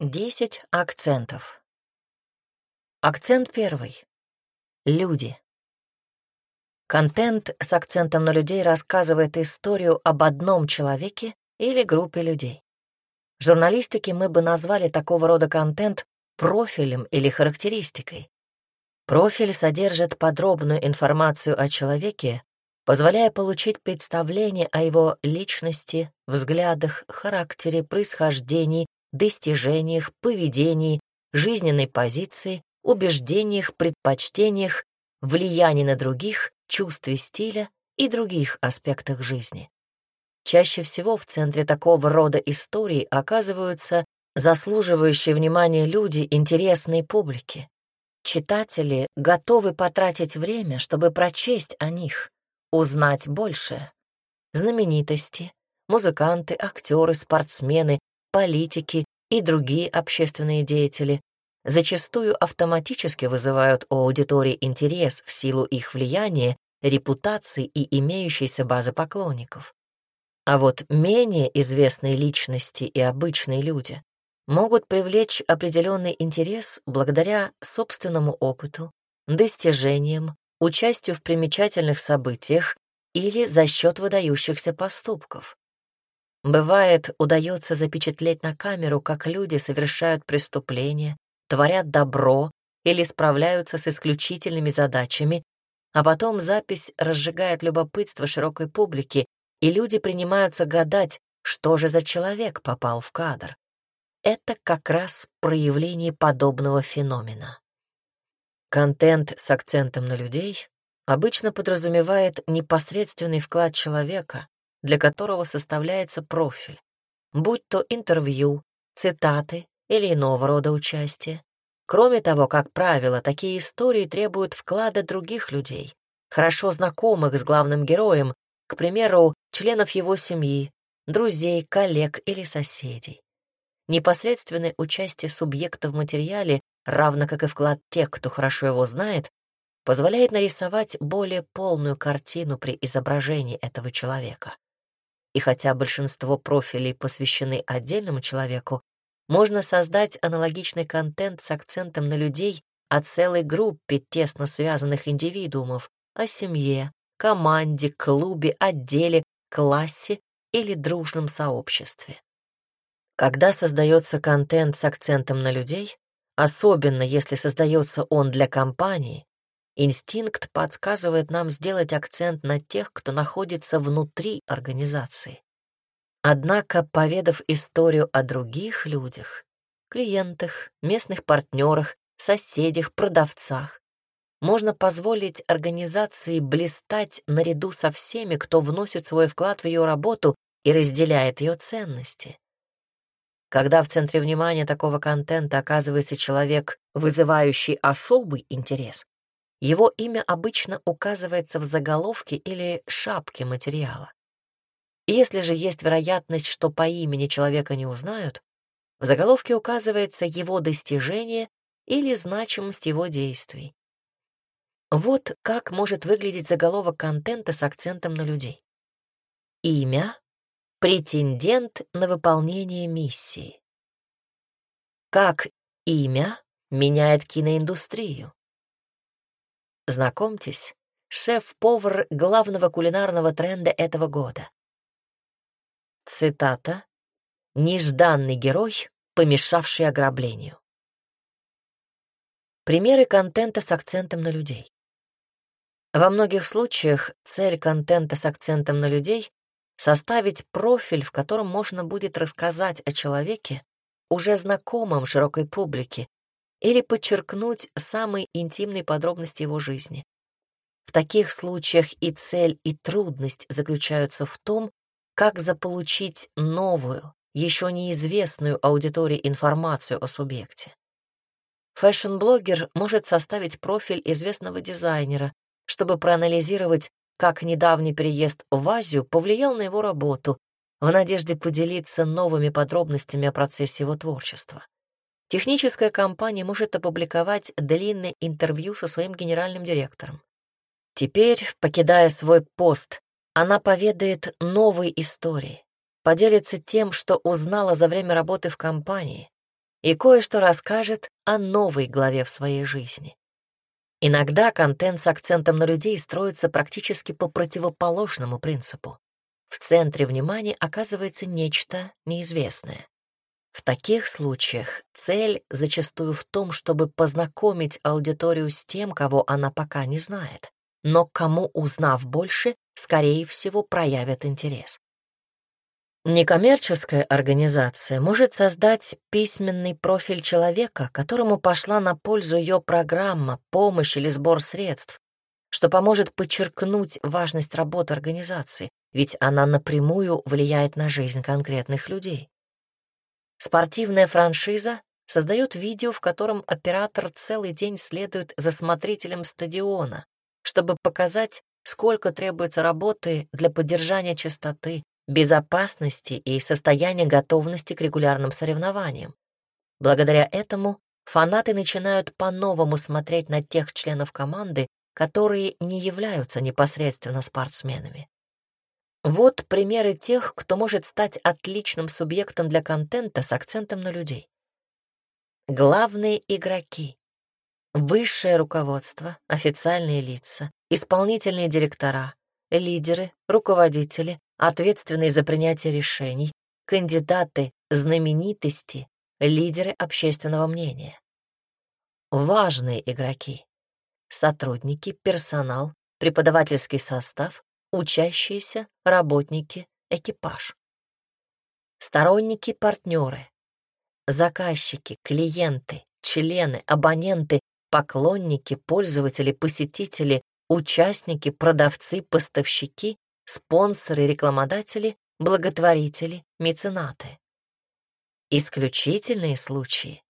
Десять акцентов. Акцент первый. Люди. Контент с акцентом на людей рассказывает историю об одном человеке или группе людей. В журналистике мы бы назвали такого рода контент профилем или характеристикой. Профиль содержит подробную информацию о человеке, позволяя получить представление о его личности, взглядах, характере, происхождении, достижениях, поведении, жизненной позиции, убеждениях, предпочтениях, влиянии на других, чувстве стиля и других аспектах жизни. Чаще всего в центре такого рода историй оказываются заслуживающие внимания люди интересной публике. Читатели готовы потратить время, чтобы прочесть о них, узнать больше. Знаменитости, музыканты, актеры, спортсмены, политики и другие общественные деятели зачастую автоматически вызывают у аудитории интерес в силу их влияния, репутации и имеющейся базы поклонников. А вот менее известные личности и обычные люди могут привлечь определенный интерес благодаря собственному опыту, достижениям, участию в примечательных событиях или за счет выдающихся поступков. Бывает, удается запечатлеть на камеру, как люди совершают преступления, творят добро или справляются с исключительными задачами, а потом запись разжигает любопытство широкой публики, и люди принимаются гадать, что же за человек попал в кадр это как раз проявление подобного феномена. Контент с акцентом на людей обычно подразумевает непосредственный вклад человека, для которого составляется профиль, будь то интервью, цитаты или иного рода участие. Кроме того, как правило, такие истории требуют вклада других людей, хорошо знакомых с главным героем, к примеру, членов его семьи, друзей, коллег или соседей. Непосредственное участие субъекта в материале, равно как и вклад тех, кто хорошо его знает, позволяет нарисовать более полную картину при изображении этого человека. И хотя большинство профилей посвящены отдельному человеку, можно создать аналогичный контент с акцентом на людей о целой группе тесно связанных индивидуумов, о семье, команде, клубе, отделе, классе или дружном сообществе. Когда создается контент с акцентом на людей, особенно если создается он для компании, инстинкт подсказывает нам сделать акцент на тех, кто находится внутри организации. Однако, поведав историю о других людях, клиентах, местных партнерах, соседях, продавцах, можно позволить организации блистать наряду со всеми, кто вносит свой вклад в ее работу и разделяет ее ценности. Когда в центре внимания такого контента оказывается человек, вызывающий особый интерес, его имя обычно указывается в заголовке или шапке материала. Если же есть вероятность, что по имени человека не узнают, в заголовке указывается его достижение или значимость его действий. Вот как может выглядеть заголовок контента с акцентом на людей. Имя Претендент на выполнение миссии. Как имя меняет киноиндустрию? Знакомьтесь, шеф-повар главного кулинарного тренда этого года. Цитата. «Нежданный герой, помешавший ограблению». Примеры контента с акцентом на людей. Во многих случаях цель контента с акцентом на людей составить профиль, в котором можно будет рассказать о человеке, уже знакомом широкой публике, или подчеркнуть самые интимные подробности его жизни. В таких случаях и цель, и трудность заключаются в том, как заполучить новую, еще неизвестную аудитории информацию о субъекте. Fashion-блогер может составить профиль известного дизайнера, чтобы проанализировать как недавний переезд в Азию повлиял на его работу, в надежде поделиться новыми подробностями о процессе его творчества. Техническая компания может опубликовать длинное интервью со своим генеральным директором. Теперь, покидая свой пост, она поведает новые истории, поделится тем, что узнала за время работы в компании, и кое-что расскажет о новой главе в своей жизни. Иногда контент с акцентом на людей строится практически по противоположному принципу. В центре внимания оказывается нечто неизвестное. В таких случаях цель зачастую в том, чтобы познакомить аудиторию с тем, кого она пока не знает, но кому, узнав больше, скорее всего, проявят интерес. Некоммерческая организация может создать письменный профиль человека, которому пошла на пользу ее программа, помощь или сбор средств, что поможет подчеркнуть важность работы организации, ведь она напрямую влияет на жизнь конкретных людей. Спортивная франшиза создает видео, в котором оператор целый день следует за смотрителем стадиона, чтобы показать, сколько требуется работы для поддержания чистоты, безопасности и состояния готовности к регулярным соревнованиям. Благодаря этому фанаты начинают по-новому смотреть на тех членов команды, которые не являются непосредственно спортсменами. Вот примеры тех, кто может стать отличным субъектом для контента с акцентом на людей. Главные игроки. Высшее руководство, официальные лица, исполнительные директора, лидеры, руководители, ответственные за принятие решений, кандидаты, знаменитости, лидеры общественного мнения. Важные игроки. Сотрудники, персонал, преподавательский состав, учащиеся, работники, экипаж. Сторонники, партнеры, заказчики, клиенты, члены, абоненты, поклонники, пользователи, посетители, участники, продавцы, поставщики, спонсоры, рекламодатели, благотворители, меценаты. Исключительные случаи.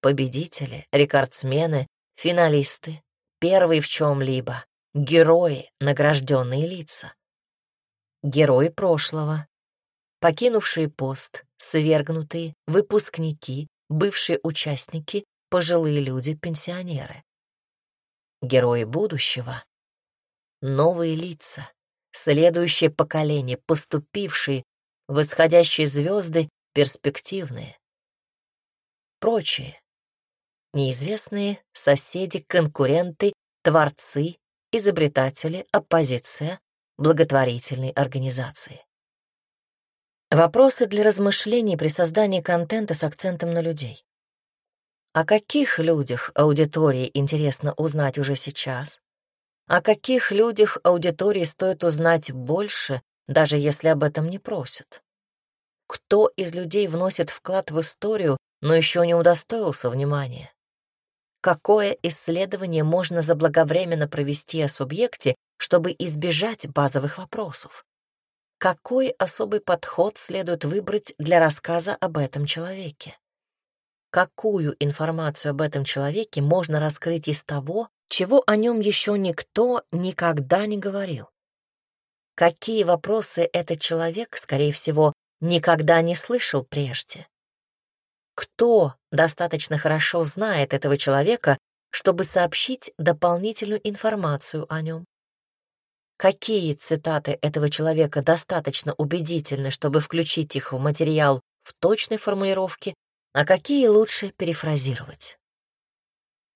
Победители, рекордсмены, финалисты, первые в чем-либо, герои, награжденные лица. Герои прошлого, покинувшие пост, свергнутые, выпускники, бывшие участники, пожилые люди, пенсионеры. Герои будущего, новые лица, следующее поколение, поступившие, восходящие звезды, перспективные. Прочие. Неизвестные соседи, конкуренты, творцы, изобретатели, оппозиция, благотворительные организации. Вопросы для размышлений при создании контента с акцентом на людей. О каких людях аудитории интересно узнать уже сейчас? О каких людях аудитории стоит узнать больше, даже если об этом не просят? Кто из людей вносит вклад в историю, но еще не удостоился внимания? Какое исследование можно заблаговременно провести о субъекте, чтобы избежать базовых вопросов? Какой особый подход следует выбрать для рассказа об этом человеке? Какую информацию об этом человеке можно раскрыть из того, чего о нем еще никто никогда не говорил. Какие вопросы этот человек, скорее всего, никогда не слышал прежде? Кто достаточно хорошо знает этого человека, чтобы сообщить дополнительную информацию о нем? Какие цитаты этого человека достаточно убедительны, чтобы включить их в материал в точной формулировке, а какие лучше перефразировать?